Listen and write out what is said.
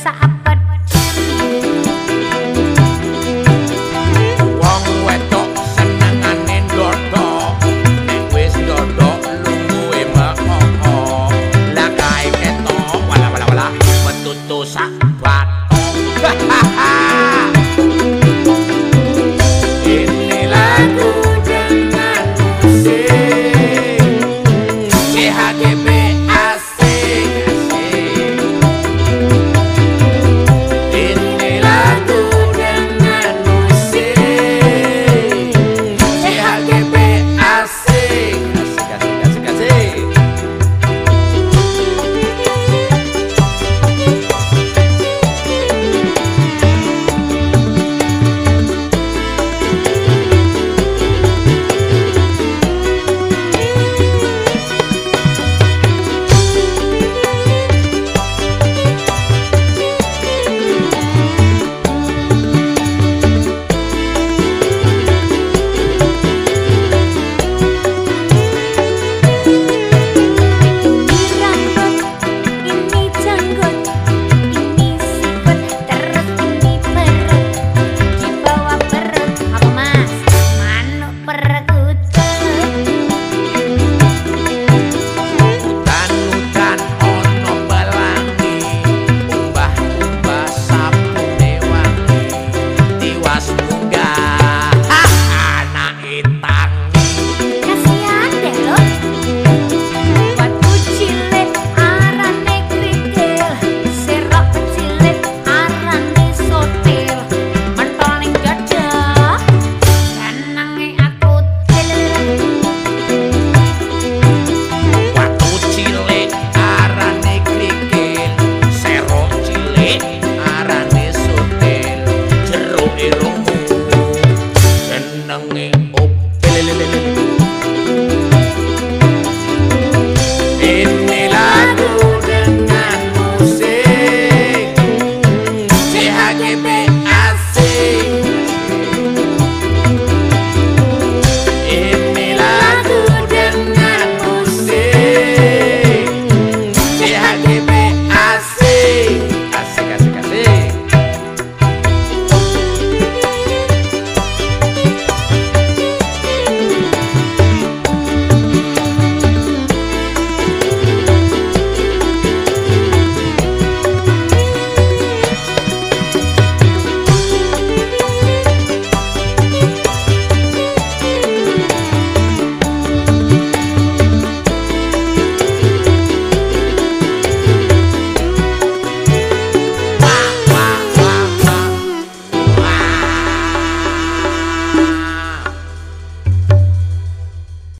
saat ngang nghe ốp.